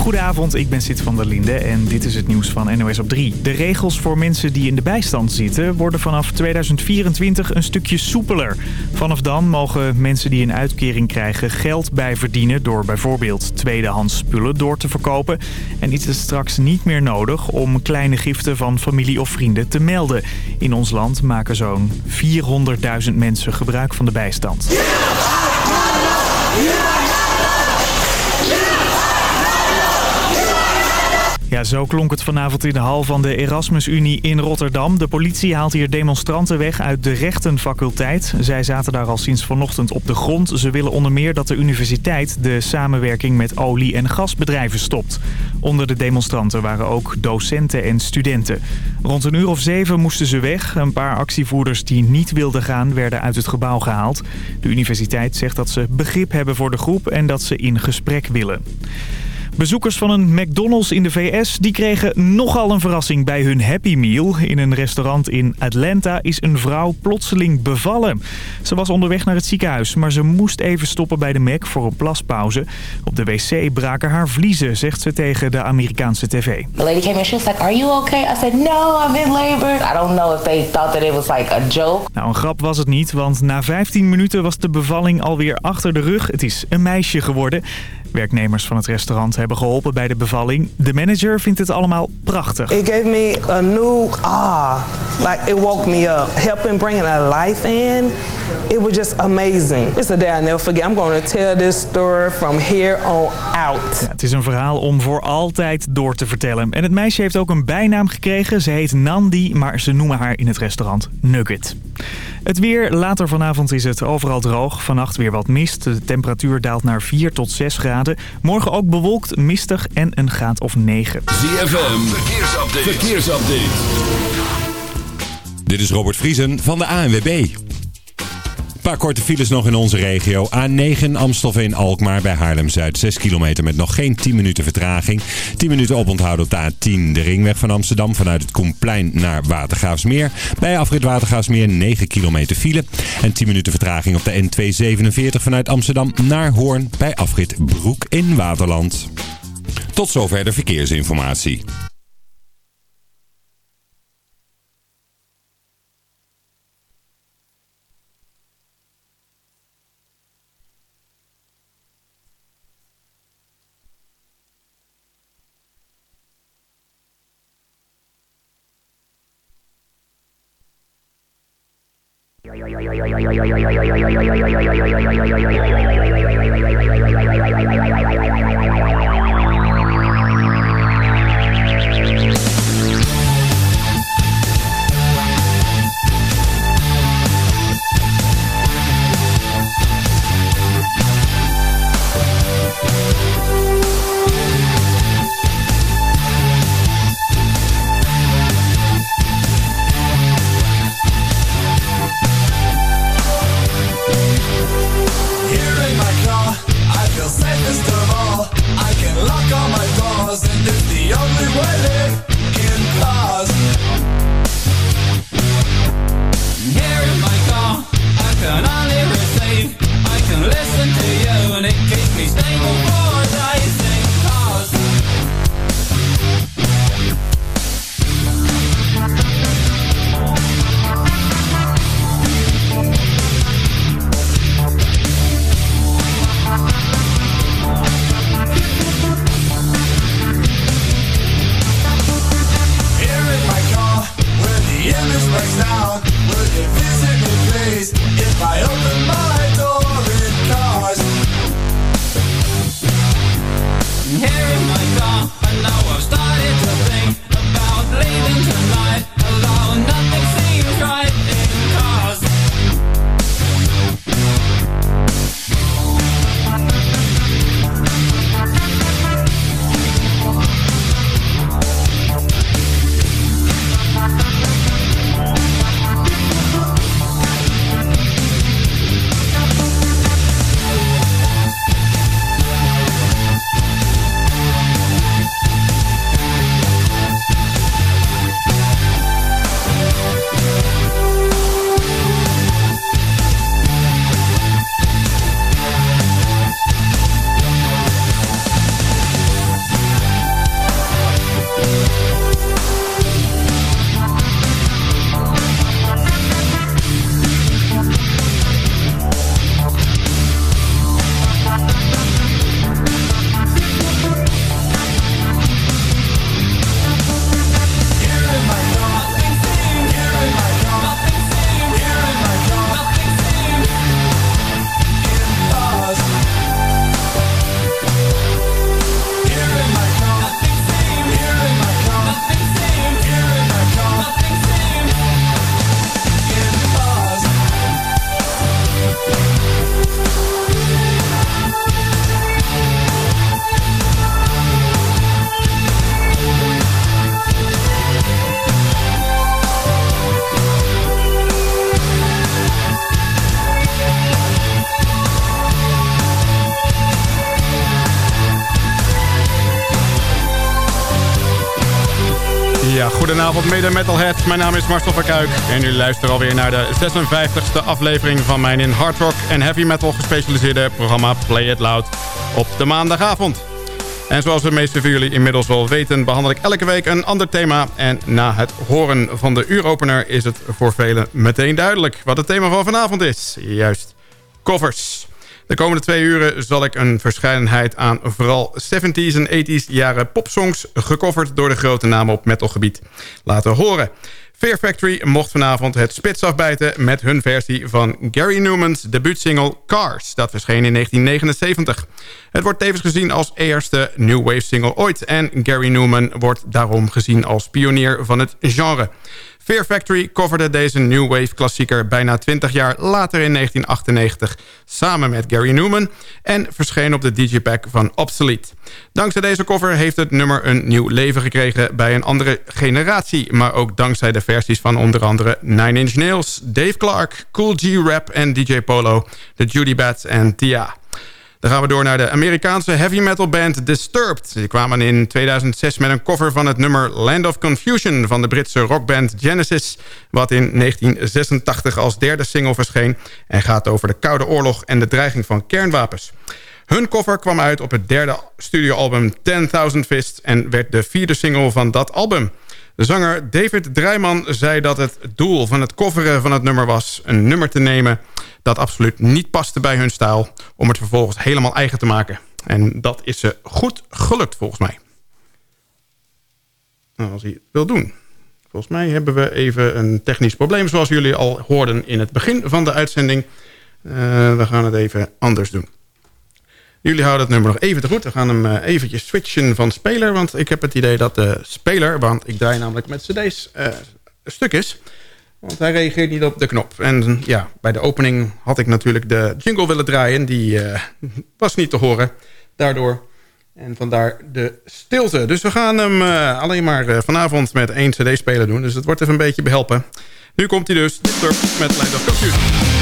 Goedenavond, ik ben Sid van der Linde en dit is het nieuws van NOS op 3. De regels voor mensen die in de bijstand zitten worden vanaf 2024 een stukje soepeler. Vanaf dan mogen mensen die een uitkering krijgen geld bijverdienen door bijvoorbeeld tweedehands spullen door te verkopen. En is het straks niet meer nodig om kleine giften van familie of vrienden te melden. In ons land maken zo'n 400.000 mensen gebruik van de bijstand. Ja, zo klonk het vanavond in de hal van de Erasmus-Unie in Rotterdam. De politie haalt hier demonstranten weg uit de rechtenfaculteit. Zij zaten daar al sinds vanochtend op de grond. Ze willen onder meer dat de universiteit de samenwerking met olie- en gasbedrijven stopt. Onder de demonstranten waren ook docenten en studenten. Rond een uur of zeven moesten ze weg. Een paar actievoerders die niet wilden gaan werden uit het gebouw gehaald. De universiteit zegt dat ze begrip hebben voor de groep en dat ze in gesprek willen. Bezoekers van een McDonald's in de VS die kregen nogal een verrassing bij hun Happy Meal. In een restaurant in Atlanta is een vrouw plotseling bevallen. Ze was onderweg naar het ziekenhuis, maar ze moest even stoppen bij de Mac voor een plaspauze. Op de wc braken haar vliezen, zegt ze tegen de Amerikaanse tv. The lady came in, she was like, are you okay? I said, no, I'm in labor. I don't know if they thought that it was like a joke. Nou, een grap was het niet, want na 15 minuten was de bevalling alweer achter de rug. Het is een meisje geworden. Werknemers van het restaurant hebben geholpen bij de bevalling. De manager vindt het allemaal prachtig. It gave me a new ah, like it woke me up, helping bringing a life in. It was just amazing. It's a day I never forget. I'm going to tell this story from here on out. Ja, het is een verhaal om voor altijd door te vertellen. En het meisje heeft ook een bijnaam gekregen. Ze heet Nandi, maar ze noemen haar in het restaurant Nugget. Het weer, later vanavond is het overal droog. Vannacht weer wat mist. De temperatuur daalt naar 4 tot 6 graden. Morgen ook bewolkt, mistig en een graad of 9. ZFM, verkeersupdate. verkeersupdate. Dit is Robert Vriesen van de ANWB. Een paar korte files nog in onze regio. A9 Amstelveen-Alkmaar bij Haarlem-Zuid. 6 kilometer met nog geen 10 minuten vertraging. 10 minuten oponthoud op de A10. De ringweg van Amsterdam vanuit het Koenplein naar Watergraafsmeer. Bij afrit Watergraafsmeer 9 kilometer file. En 10 minuten vertraging op de N247 vanuit Amsterdam naar Hoorn. Bij afrit Broek in Waterland. Tot zover de verkeersinformatie. Goedenavond mede metalheads. Mijn naam is Marcel Verkuik en jullie luisteren alweer naar de 56e aflevering van mijn in hard rock en heavy metal gespecialiseerde programma Play It Loud op de maandagavond. En zoals de meesten van jullie inmiddels wel weten... behandel ik elke week een ander thema. En na het horen van de uuropener is het voor velen meteen duidelijk... wat het thema van vanavond is. Juist, covers. De komende twee uren zal ik een verscheidenheid aan vooral 70s en 80s jaren popsongs... gecoverd door de grote namen op metalgebied laten horen. Fear Factory mocht vanavond het spits afbijten met hun versie van Gary Newman's debuutsingle Cars. Dat verscheen in 1979. Het wordt tevens gezien als eerste New Wave single ooit. En Gary Newman wordt daarom gezien als pionier van het genre. Fear Factory coverde deze New Wave klassieker bijna 20 jaar later in 1998 samen met Gary Newman en verscheen op de digipack van Obsolete. Dankzij deze cover heeft het nummer een nieuw leven gekregen bij een andere generatie, maar ook dankzij de versies van onder andere Nine Inch Nails, Dave Clark, Cool G Rap en DJ Polo, de Judy Bats en Tia. Dan gaan we door naar de Amerikaanse heavy metal band Disturbed. Die kwamen in 2006 met een cover van het nummer Land of Confusion... van de Britse rockband Genesis... wat in 1986 als derde single verscheen... en gaat over de Koude Oorlog en de dreiging van kernwapens. Hun cover kwam uit op het derde studioalbum 10.000 Fists... en werd de vierde single van dat album... De zanger David Drijman zei dat het doel van het coveren van het nummer was... een nummer te nemen dat absoluut niet paste bij hun stijl... om het vervolgens helemaal eigen te maken. En dat is ze goed gelukt volgens mij. Nou, als hij het wil doen. Volgens mij hebben we even een technisch probleem... zoals jullie al hoorden in het begin van de uitzending. Uh, we gaan het even anders doen. Jullie houden het nummer nog even te goed. We gaan hem uh, eventjes switchen van speler. Want ik heb het idee dat de speler... want ik draai namelijk met cd's uh, stuk is... Want hij reageert niet op de knop. En ja, bij de opening had ik natuurlijk de jingle willen draaien. Die uh, was niet te horen daardoor. En vandaar de stilte. Dus we gaan hem alleen maar vanavond met één cd spelen doen. Dus het wordt even een beetje behelpen. Nu komt hij dus, Disturbed met Land of Confusion.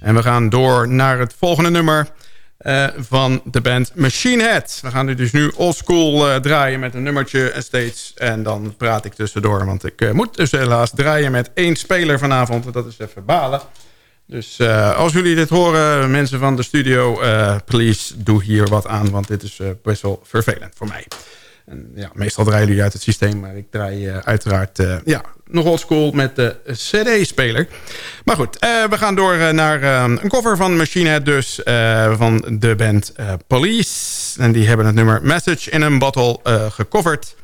En we gaan door naar het volgende nummer eh, van de band Machine Head. We gaan dus nu oldschool uh, draaien met een nummertje en steeds. En dan praat ik tussendoor, want ik eh, moet dus helaas draaien met één speler vanavond. Dat is even balen. Dus als jullie dit horen, mensen van de studio, please doe hier wat aan. Want dit is best wel vervelend voor mij. En, ja, meestal draaien jullie uit het systeem, maar ik draai uiteraard ja, nog oldschool met de cd-speler. Maar goed, we gaan door naar een cover van Machine Head dus, van de band Police. En die hebben het nummer Message in a Bottle gecoverd.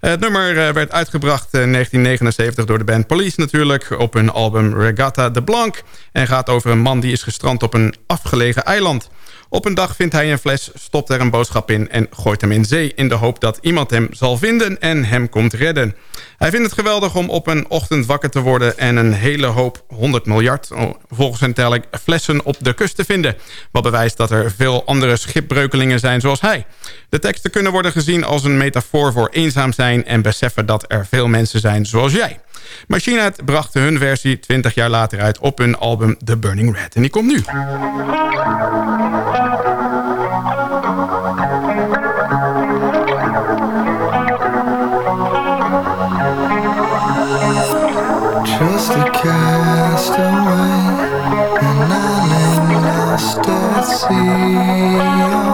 Het nummer werd uitgebracht in 1979 door de band Police natuurlijk... op hun album Regatta de Blanc... en gaat over een man die is gestrand op een afgelegen eiland. Op een dag vindt hij een fles, stopt er een boodschap in... en gooit hem in zee in de hoop dat iemand hem zal vinden en hem komt redden. Hij vindt het geweldig om op een ochtend wakker te worden... en een hele hoop, 100 miljard, volgens zijn telling, flessen op de kust te vinden. Wat bewijst dat er veel andere schipbreukelingen zijn zoals hij. De teksten kunnen worden gezien als een metafoor voor eenzaam zijn... en beseffen dat er veel mensen zijn zoals jij. Machine bracht hun versie 20 jaar later uit op hun album The Burning Red. En die komt nu. Sea.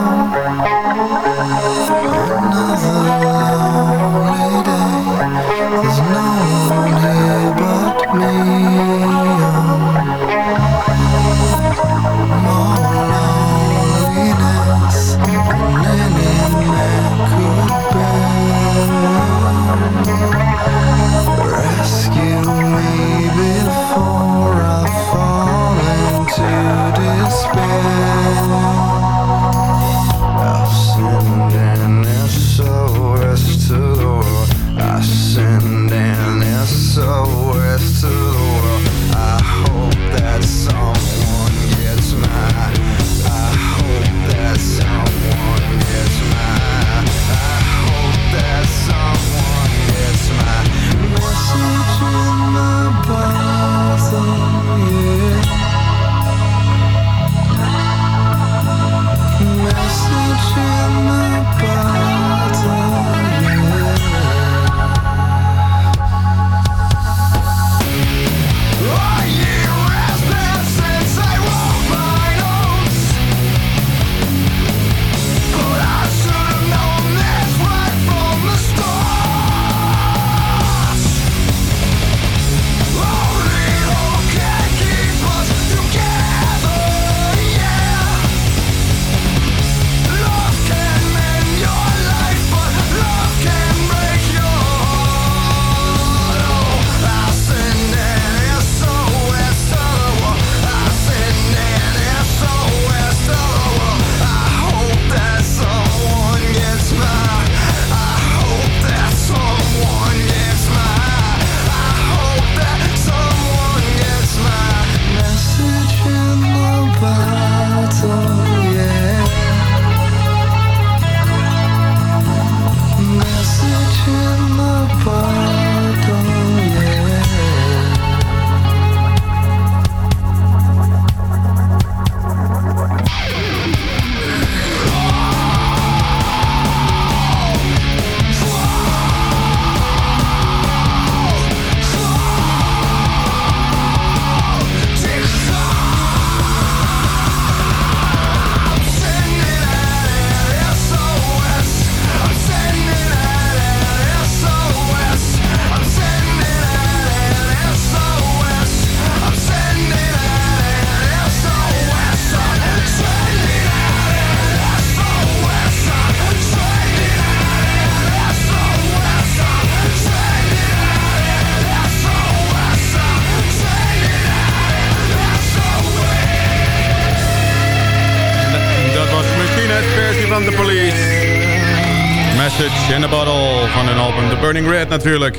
Red natuurlijk.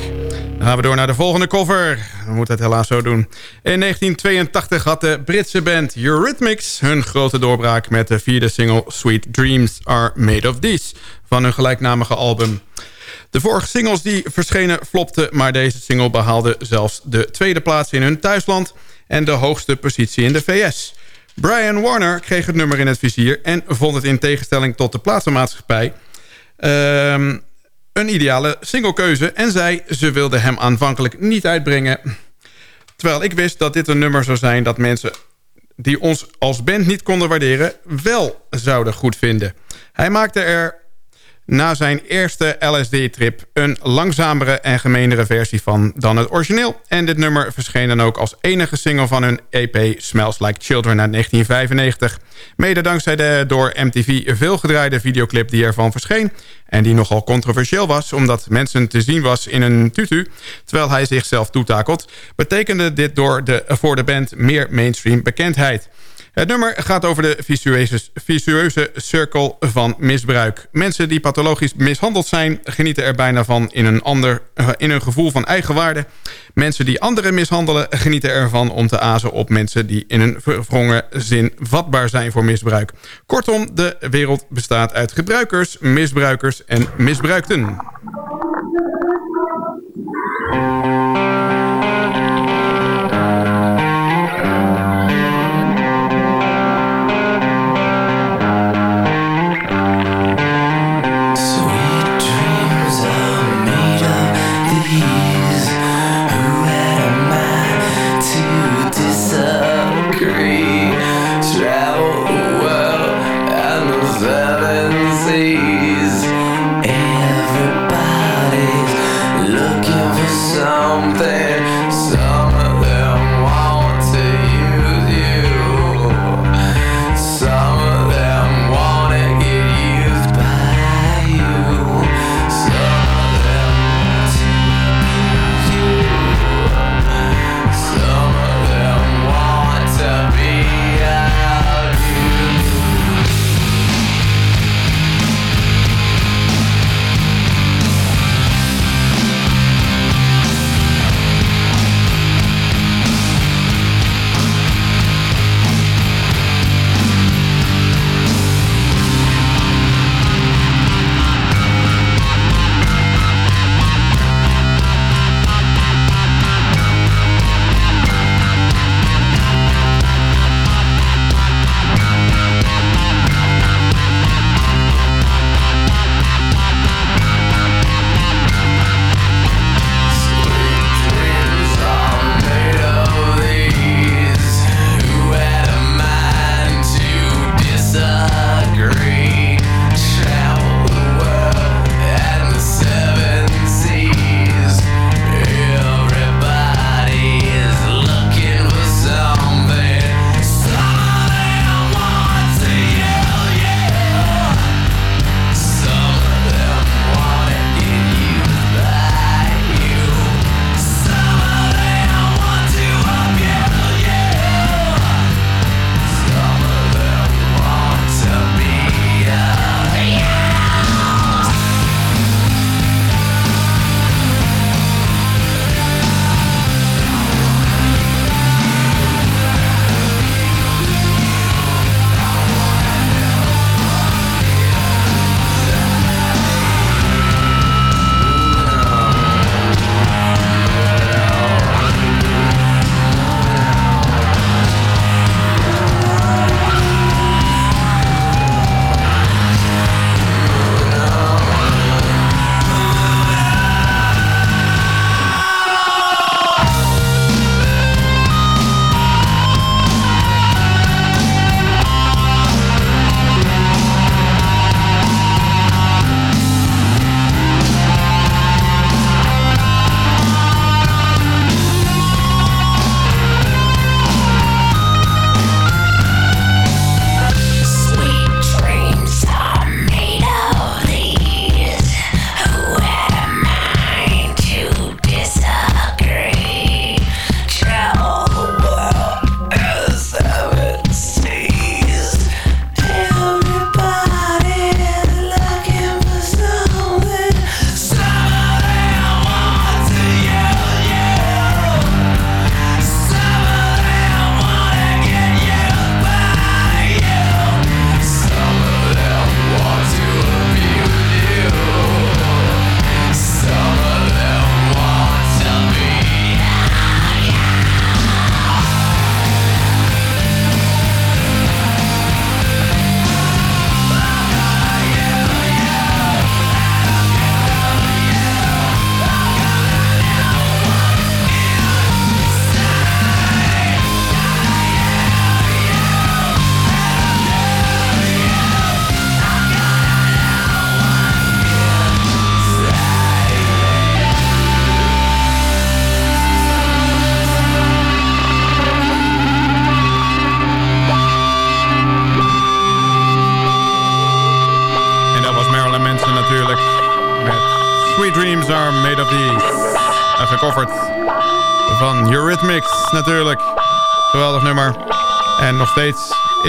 Dan gaan we door naar de volgende cover. We moeten het helaas zo doen. In 1982 had de Britse band Eurythmics hun grote doorbraak... met de vierde single Sweet Dreams Are Made of These... van hun gelijknamige album. De vorige singles die verschenen flopten... maar deze single behaalde zelfs de tweede plaats in hun thuisland... en de hoogste positie in de VS. Brian Warner kreeg het nummer in het vizier... en vond het in tegenstelling tot de platenmaatschappij... ehm, een ideale singlekeuze... en zei ze wilde hem aanvankelijk niet uitbrengen... Terwijl ik wist dat dit een nummer zou zijn dat mensen die ons als band niet konden waarderen... wel zouden goed vinden. Hij maakte er na zijn eerste LSD-trip een langzamere en gemeenere versie van dan het origineel. En dit nummer verscheen dan ook als enige single van hun EP Smells Like Children uit 1995. Mede dankzij de door MTV veelgedraaide videoclip die ervan verscheen... en die nogal controversieel was omdat mensen te zien was in een tutu... terwijl hij zichzelf toetakelt... betekende dit door de, voor de band meer mainstream bekendheid... Het nummer gaat over de visueuze cirkel van misbruik. Mensen die pathologisch mishandeld zijn... genieten er bijna van in een, ander, eh, in een gevoel van eigenwaarde. Mensen die anderen mishandelen... genieten ervan om te azen op mensen... die in een verwrongen zin vatbaar zijn voor misbruik. Kortom, de wereld bestaat uit gebruikers, misbruikers en misbruikten.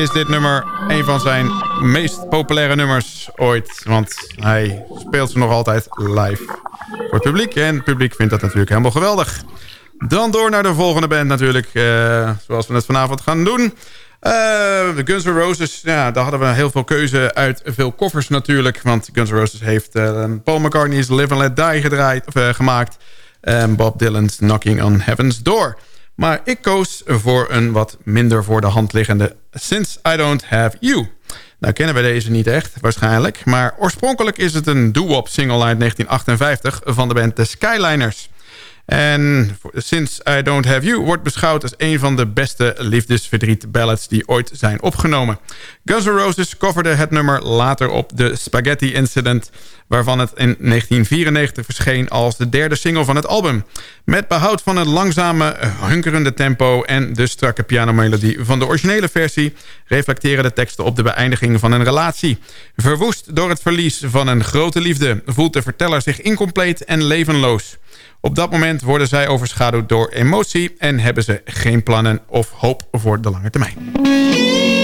Is dit nummer een van zijn meest populaire nummers ooit. Want hij speelt ze nog altijd live voor het publiek. En het publiek vindt dat natuurlijk helemaal geweldig. Dan door naar de volgende band natuurlijk. eh, zoals we het vanavond gaan doen. Eh, Guns N' Roses, ja, daar hadden we heel veel keuze uit veel koffers natuurlijk. Want Guns N' Roses heeft eh, Paul McCartney's Live and Let Die gedraaid, of, gemaakt. En Bob Dylan's Knocking on Heaven's Door. Maar ik koos voor een wat minder voor de hand liggende Since I Don't Have You. Nou kennen we deze niet echt, waarschijnlijk. Maar oorspronkelijk is het een doo-wop single uit 1958 van de band The Skyliners. En Since I Don't Have You wordt beschouwd als een van de beste liefdesverdriet ballads die ooit zijn opgenomen. Guns N' Roses coverde het nummer later op de Spaghetti Incident, waarvan het in 1994 verscheen als de derde single van het album. Met behoud van het langzame, hunkerende tempo en de strakke pianomelodie van de originele versie reflecteren de teksten op de beëindiging van een relatie. Verwoest door het verlies van een grote liefde voelt de verteller zich incompleet en levenloos. Op dat moment worden zij overschaduwd door emotie... en hebben ze geen plannen of hoop voor de lange termijn.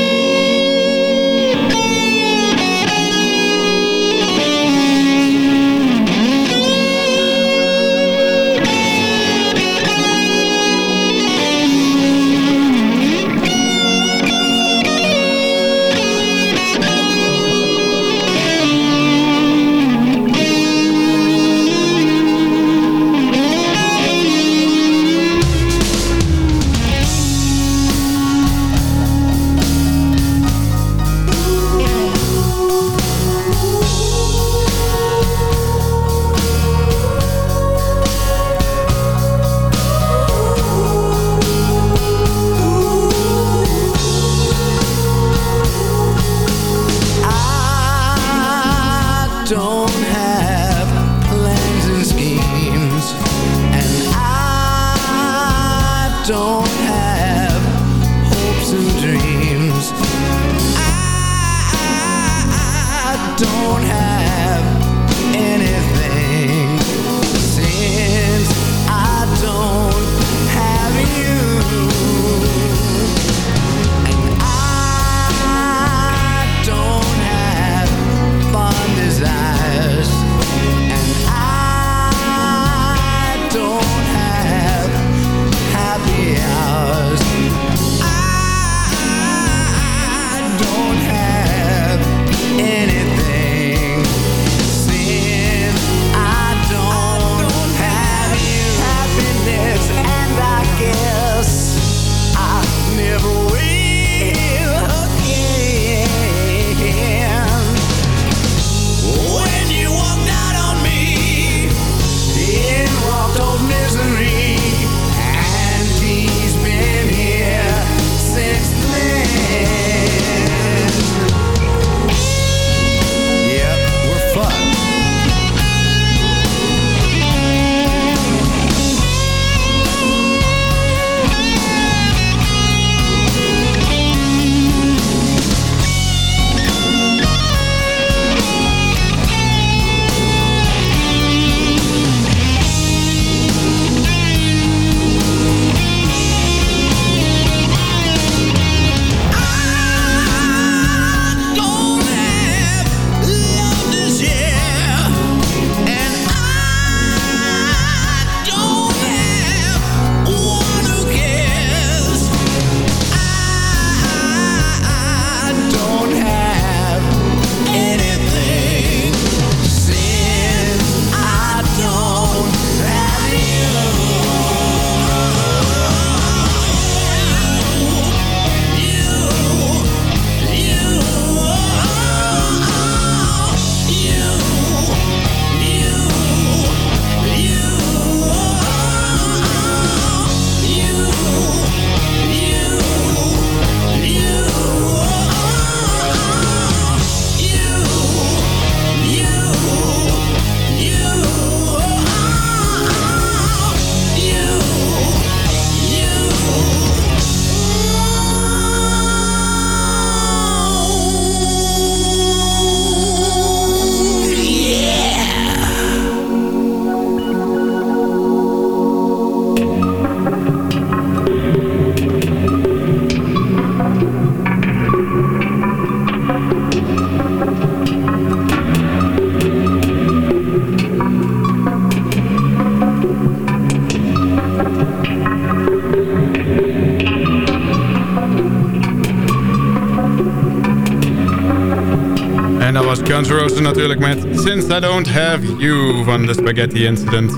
Guns Roses natuurlijk met Since I Don't Have You van de Spaghetti Incident.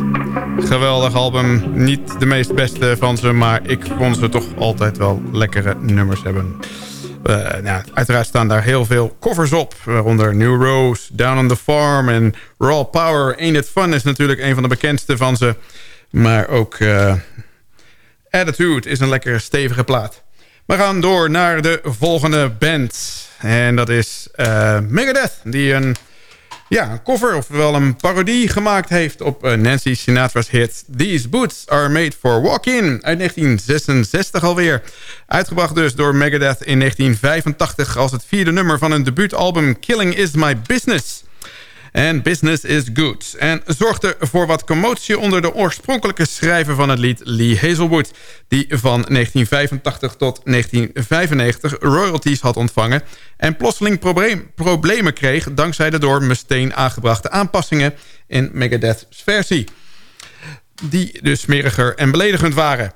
Geweldig album. Niet de meest beste van ze, maar ik vond ze toch altijd wel lekkere nummers hebben. Eh, nou, uiteraard staan daar heel veel covers op. Waaronder New Rose, Down on the Farm en Raw Power. Ain't It Fun is natuurlijk een van de bekendste van ze. Maar ook eh, Attitude is een lekkere stevige plaat. We gaan door naar de volgende band. En dat is eh, Megadeth. Die een, ja, een cover, ofwel een parodie gemaakt heeft... op eh, Nancy Sinatra's hit... These Boots Are Made For Walk-In uit 1966 alweer. Uitgebracht dus door Megadeth in 1985... als het vierde nummer van hun debuutalbum Killing Is My Business... En Business is Good. En zorgde voor wat commotie onder de oorspronkelijke schrijver van het lied Lee Hazelwood... die van 1985 tot 1995 royalties had ontvangen... en plotseling problemen kreeg dankzij de door Mustaine aangebrachte aanpassingen in Megadeth's versie. Die dus smeriger en beledigend waren.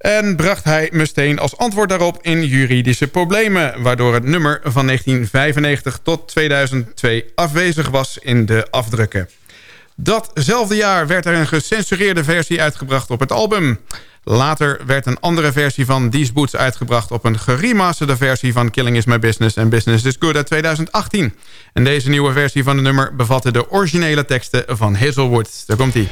En bracht hij Mustaine als antwoord daarop in juridische problemen... waardoor het nummer van 1995 tot 2002 afwezig was in de afdrukken. Datzelfde jaar werd er een gecensureerde versie uitgebracht op het album. Later werd een andere versie van These Boots uitgebracht... op een geremasterde versie van Killing Is My Business en Business Is Good uit 2018. En deze nieuwe versie van het nummer bevatte de originele teksten van Hazelwood. Daar komt-ie.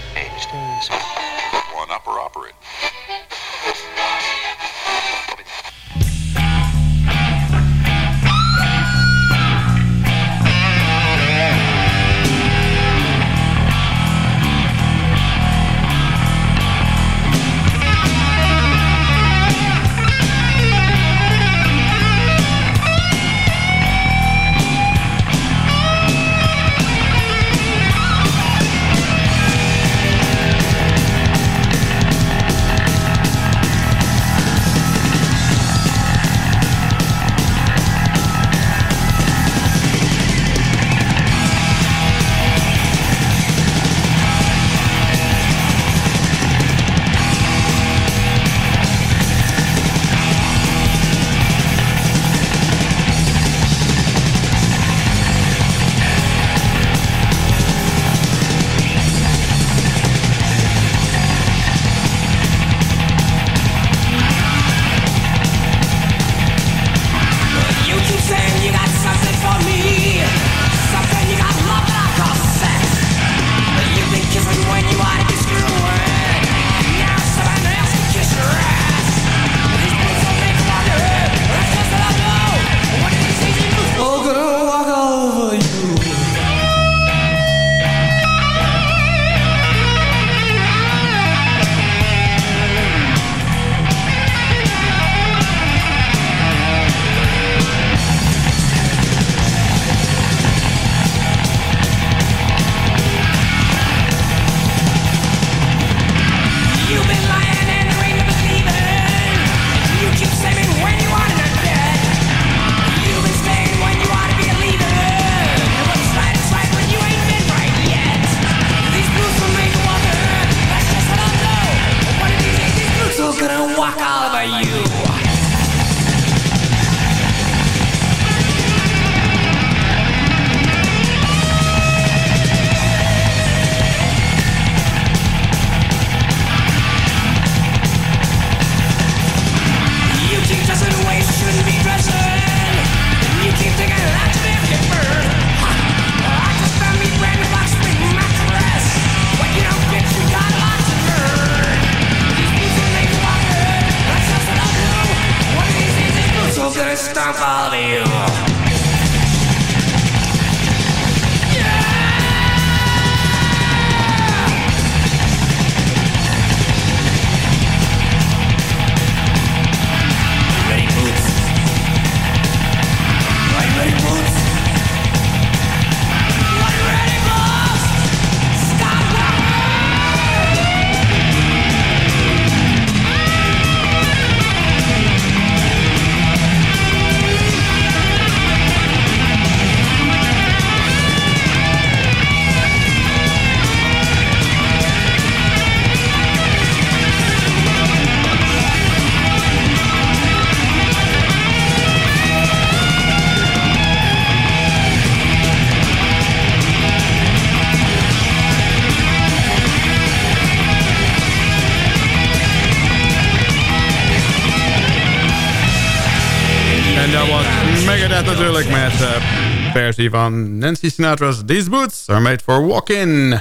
Van Nancy Sinatra's These Boots Are Made For Walk-In.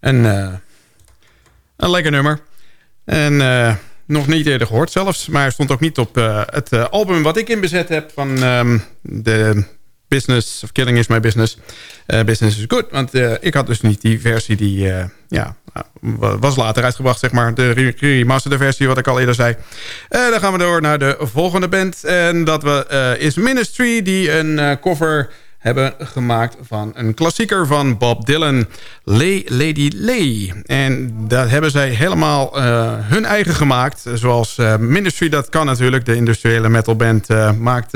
Een, eh, een lekker nummer. En eh, nog niet eerder gehoord zelfs. Maar stond ook niet op eh, het album wat ik inbezet heb van ehm, de Business of Killing is My Business. Business is Good. Want ik had dus niet die versie die ja, wa- was later uitgebracht, zeg maar. De re- remasterde versie, wat ik al eerder zei. Dan gaan we door naar de volgende band. En dat we, is Ministry, die een cover hebben gemaakt van een klassieker van Bob Dylan. Lay Lady Lay. En dat hebben zij helemaal eh, hun eigen gemaakt. Zoals eh, Ministry dat kan natuurlijk. De industriële metalband eh, maakt...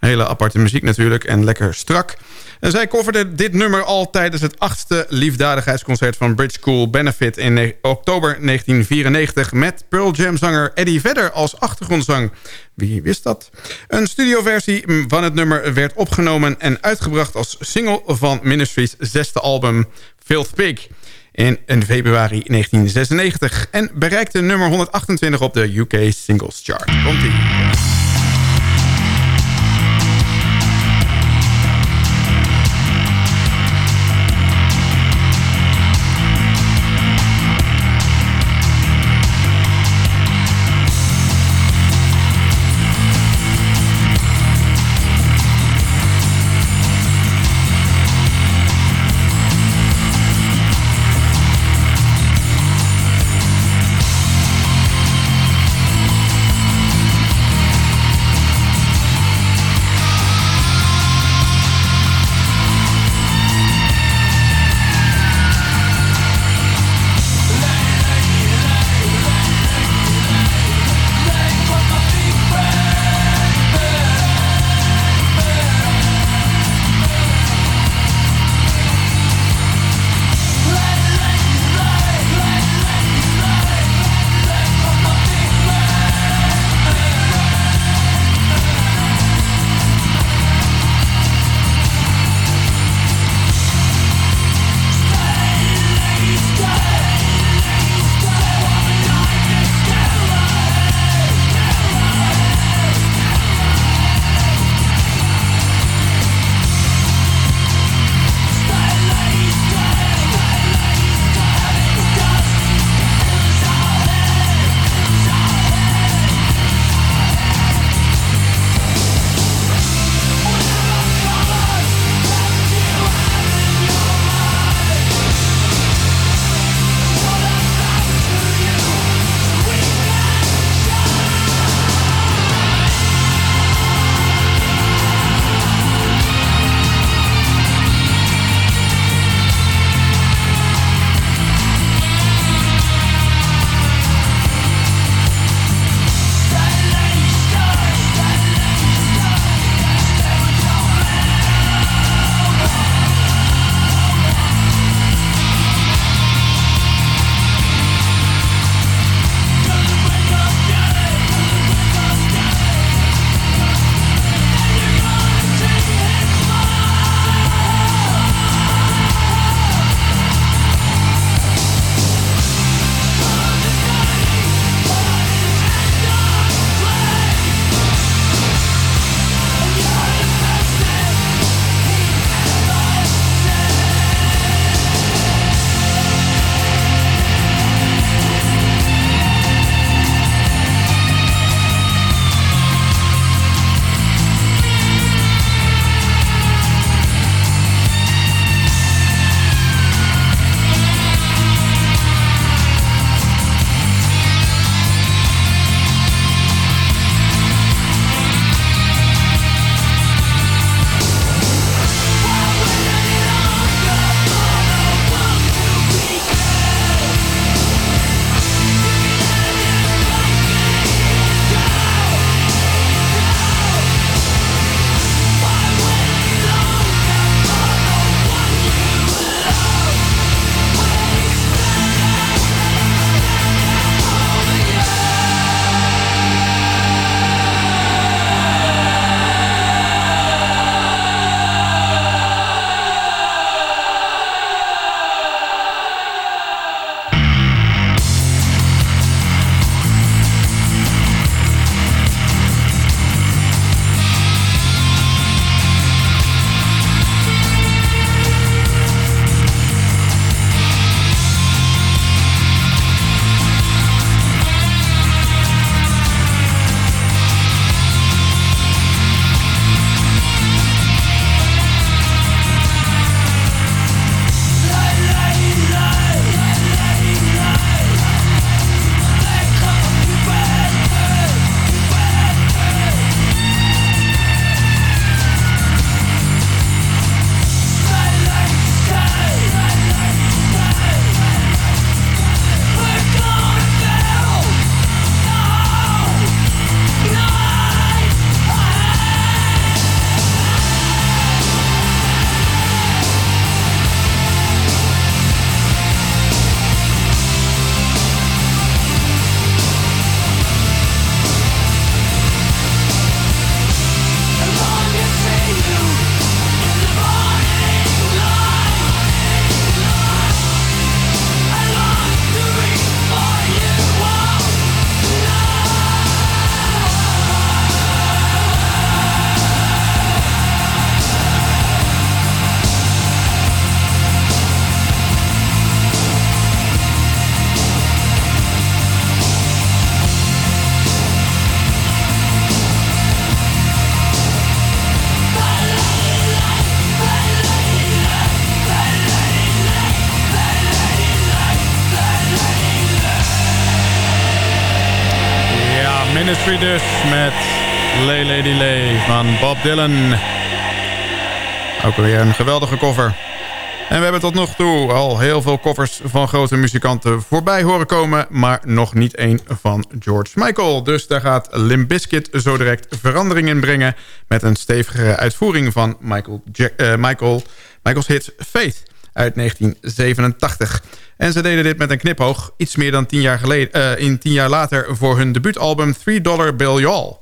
Hele aparte muziek natuurlijk en lekker strak. En zij coverde dit nummer al tijdens het achtste liefdadigheidsconcert van Bridge School Benefit in oktober 1994 met Pearl Jam zanger Eddie Vedder als achtergrondzang. Wie wist dat? Een studioversie van het nummer werd opgenomen en uitgebracht als single van Ministry's zesde album Filth Pig in, in februari 1996 en bereikte nummer 128 op de UK Singles Chart. Komt-ie. Bob Dylan. Ook weer een geweldige cover. En we hebben tot nog toe al heel veel covers van grote muzikanten voorbij horen komen... maar nog niet één van George Michael. Dus daar gaat Limp Bizkit zo direct verandering in brengen... met een stevigere uitvoering van Michael, eh, Michael, Michael's hit Faith uit 1987. En ze deden dit met een knipoog iets meer dan tien jaar, geleden, eh, in tien jaar later... voor hun debuutalbum 3 Dollar Bill Y'all.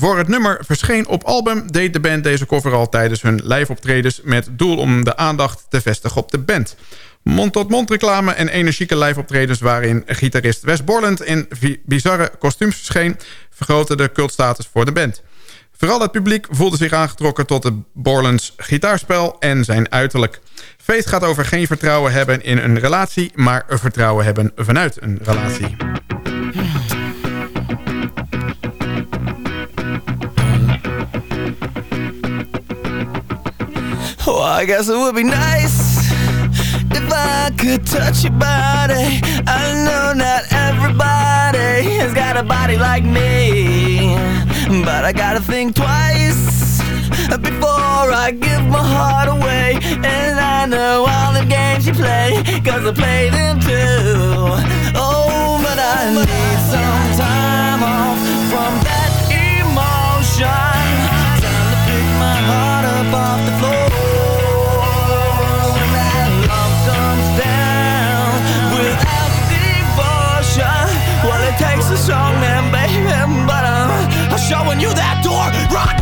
Voor het nummer verscheen op album deed de band deze cover al tijdens hun live-optredens... met doel om de aandacht te vestigen op de band. Mond-tot-mond reclame en energieke live-optredens... waarin gitarist Wes Borland in bizarre kostuums verscheen... vergroten de cultstatus voor de band. Vooral het publiek voelde zich aangetrokken tot de Borlands gitaarspel en zijn uiterlijk. Faith gaat over geen vertrouwen hebben in een relatie... maar vertrouwen hebben vanuit een relatie. Well, I guess it would be nice if I could touch your body. I know not everybody has got a body like me, but I gotta think twice before I give my heart away. And I know all the games you play, cause I play them too. Oh, but I need some time off from that emotion. Time to pick my heart up off the floor. It takes a strong man, baby. But I'm, I'm showing you that door. Rock,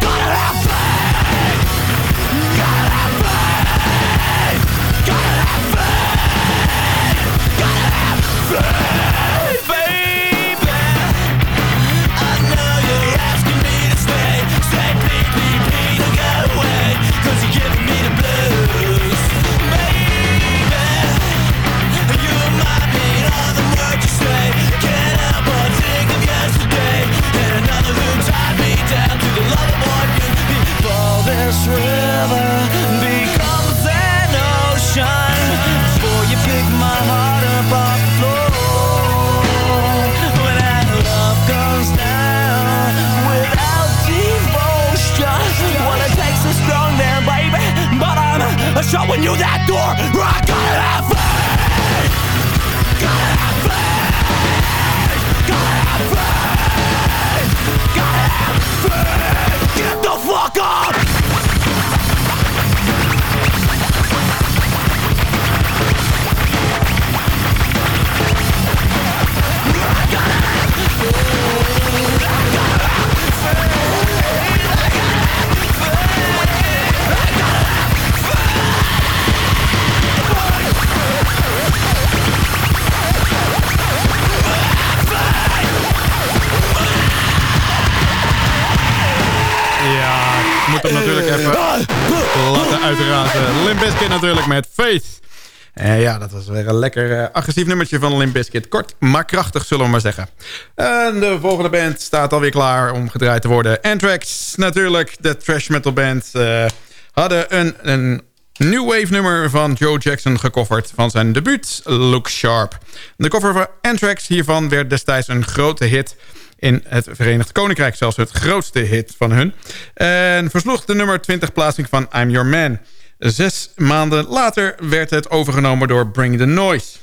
natuurlijk met Faith. En ja, dat was weer een lekker eh, agressief nummertje van Limp Bizkit. Kort, maar krachtig, zullen we maar zeggen. En de volgende band staat alweer klaar om gedraaid te worden. Anthrax, natuurlijk, de trash metal band... eh, hadden een, een new wave nummer van Joe Jackson gecoverd... van zijn debuut, Look Sharp. De cover van Anthrax hiervan werd destijds een grote hit in het Verenigd Koninkrijk. Zelfs het grootste hit van hun. En versloeg de nummer 20 plaatsing van I'm Your Man. Zes maanden later werd het overgenomen door Bring the Noise.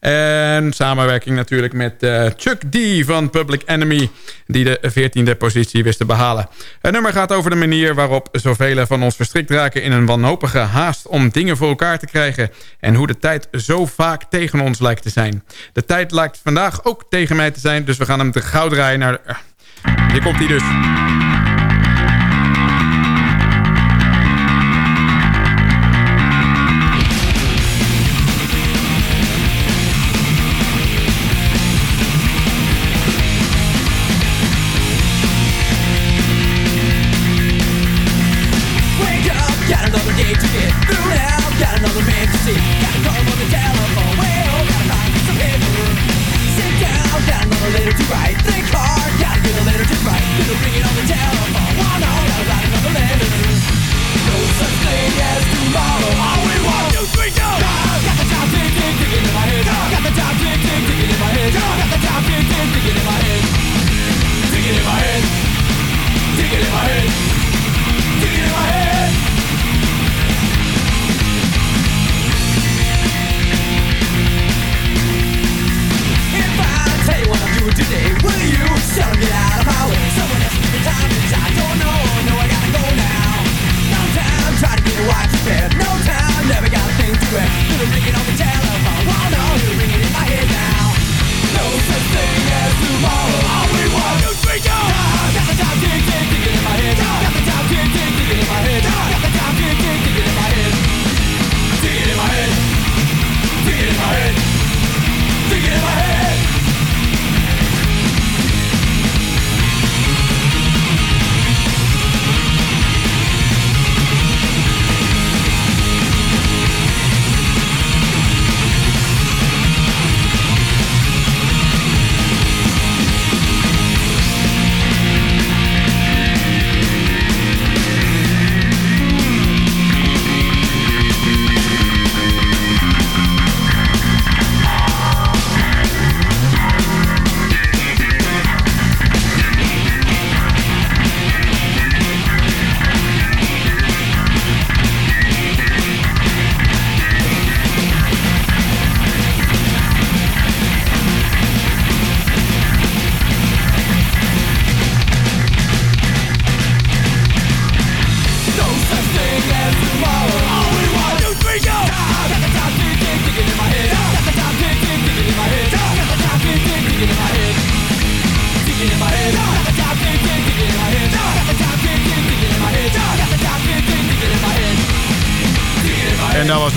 En samenwerking natuurlijk met eh, Chuck D van Public Enemy... die de 14e positie wist te behalen. Het nummer gaat over de manier waarop zoveel van ons verstrikt raken... in een wanhopige haast om dingen voor elkaar te krijgen... en hoe de tijd zo vaak tegen ons lijkt te zijn. De tijd lijkt vandaag ook tegen mij te zijn... dus we gaan hem te gauw draaien naar... De... Hier komt hij dus.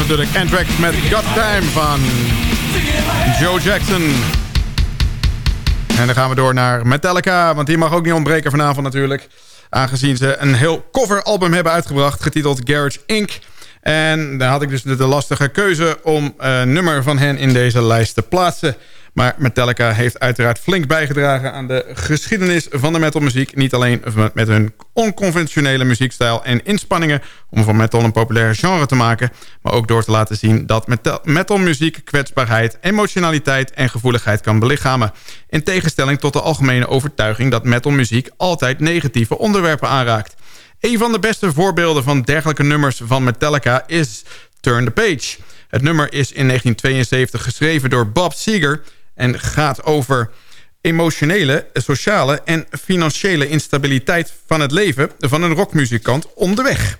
Natuurlijk Anthrax met Got Time van Joe Jackson. En dan gaan we door naar Metallica, want die mag ook niet ontbreken vanavond natuurlijk. Aangezien ze een heel coveralbum hebben uitgebracht, getiteld Garage Inc. En daar had ik dus de lastige keuze om een nummer van hen in deze lijst te plaatsen. Maar Metallica heeft uiteraard flink bijgedragen aan de geschiedenis van de metalmuziek. Niet alleen met hun onconventionele muziekstijl en inspanningen om van metal een populair genre te maken. Maar ook door te laten zien dat metal- metalmuziek kwetsbaarheid, emotionaliteit en gevoeligheid kan belichamen. In tegenstelling tot de algemene overtuiging dat metalmuziek altijd negatieve onderwerpen aanraakt. Een van de beste voorbeelden van dergelijke nummers van Metallica is Turn the Page. Het nummer is in 1972 geschreven door Bob Seger... en gaat over emotionele, sociale en financiële instabiliteit van het leven... van een rockmuzikant onderweg.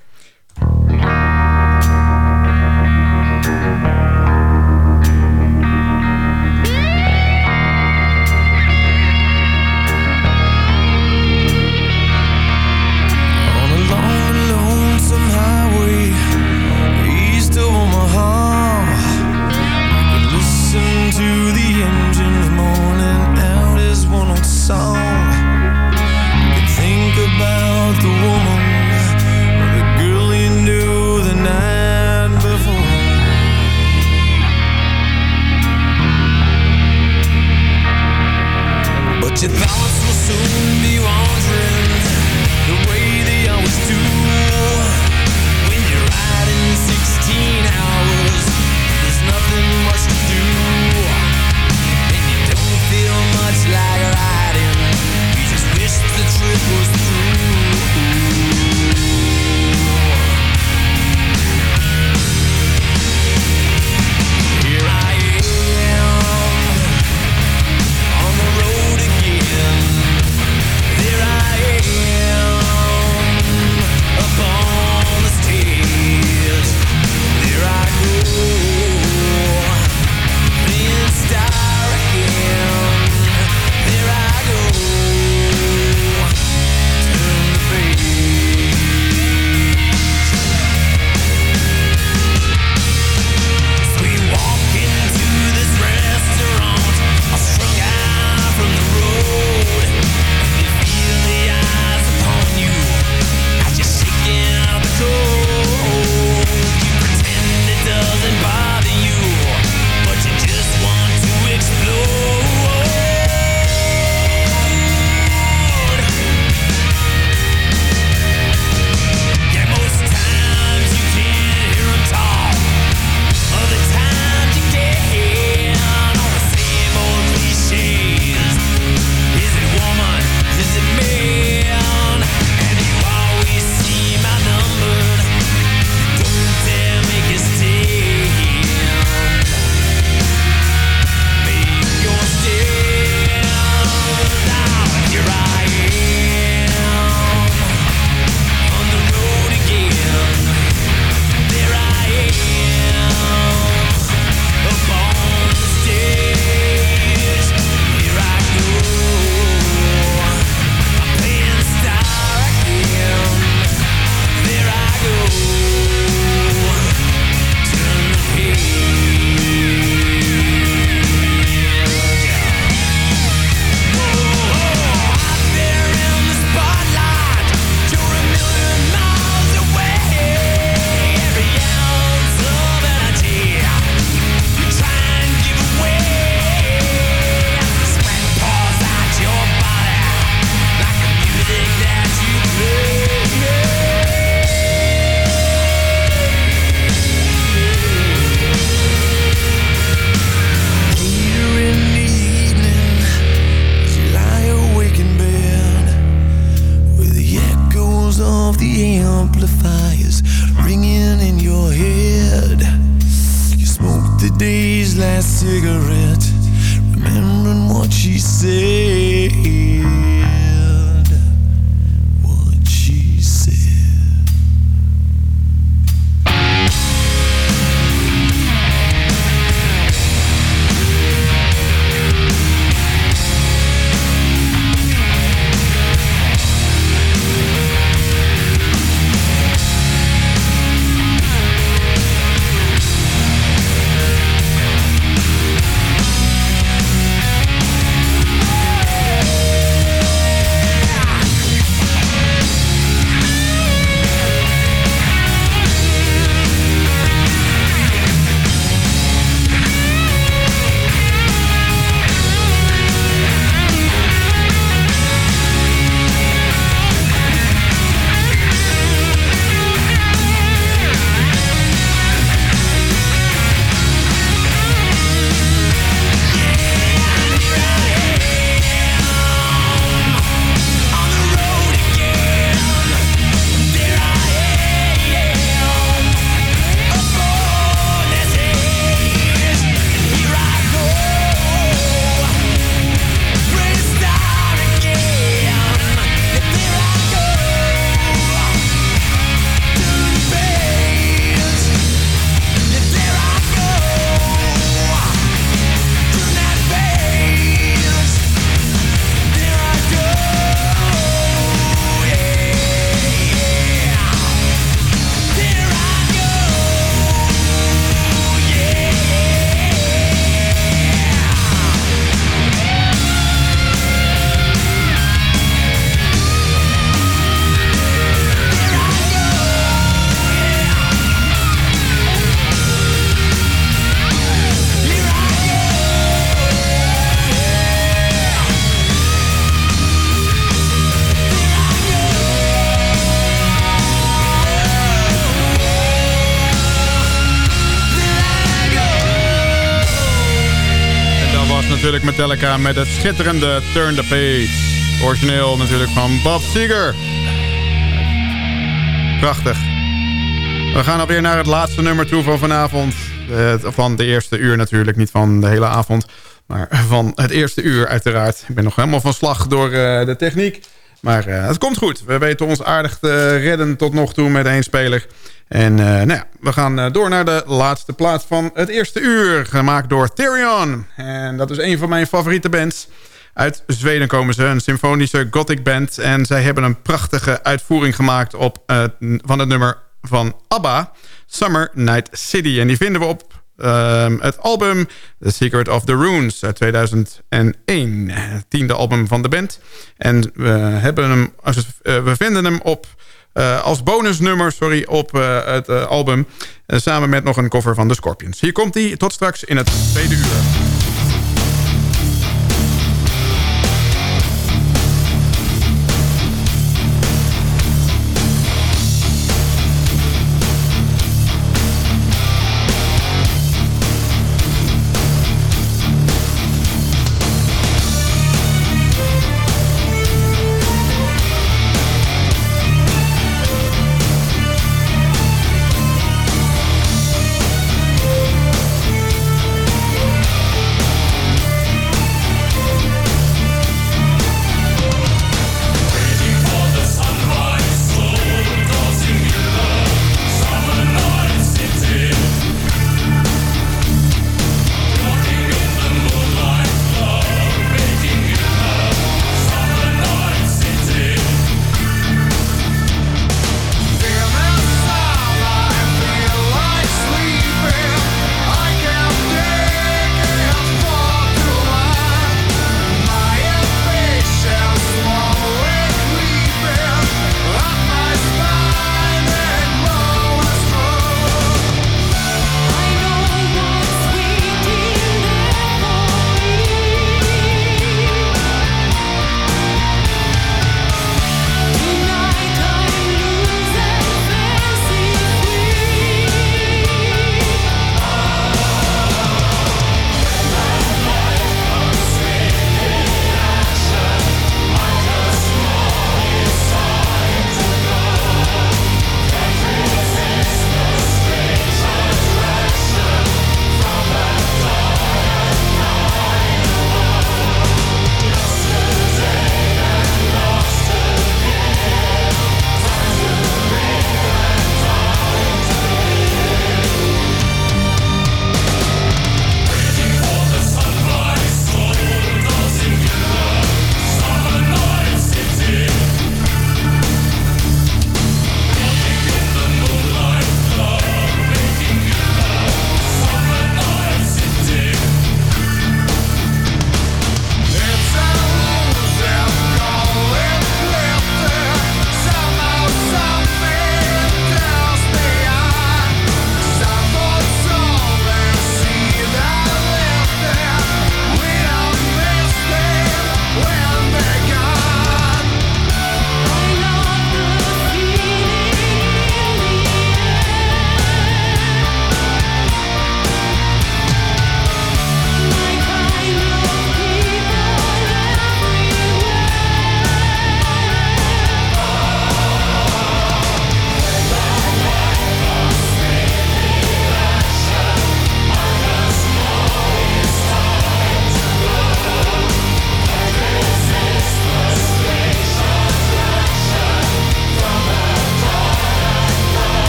Natuurlijk Metallica met het schitterende Turn the Page. Origineel natuurlijk van Bob Seger. Prachtig. We gaan alweer naar het laatste nummer toe van vanavond. Eh, van de eerste uur natuurlijk, niet van de hele avond. Maar van het eerste uur uiteraard. Ik ben nog helemaal van slag door eh, de techniek. Maar eh, het komt goed. We weten ons aardig te redden tot nog toe met één speler. En eh, nou ja, we gaan eh, door naar de laatste plaats van het eerste uur. Gemaakt door Therion. En dat is een van mijn favoriete bands. Uit Zweden komen ze, een symfonische gothic band. En zij hebben een prachtige uitvoering gemaakt op, eh, van het nummer van ABBA. Summer Night City. En die vinden we op ehm, het album The Secret of the Runes uit 2001. Het tiende album van de band. En we, hebben hem, we vinden hem op, als bonusnummer sorry, op eh, het eh, album. eh, samen met nog een cover van The Scorpions. Hier komt hij tot straks in het tweede uur.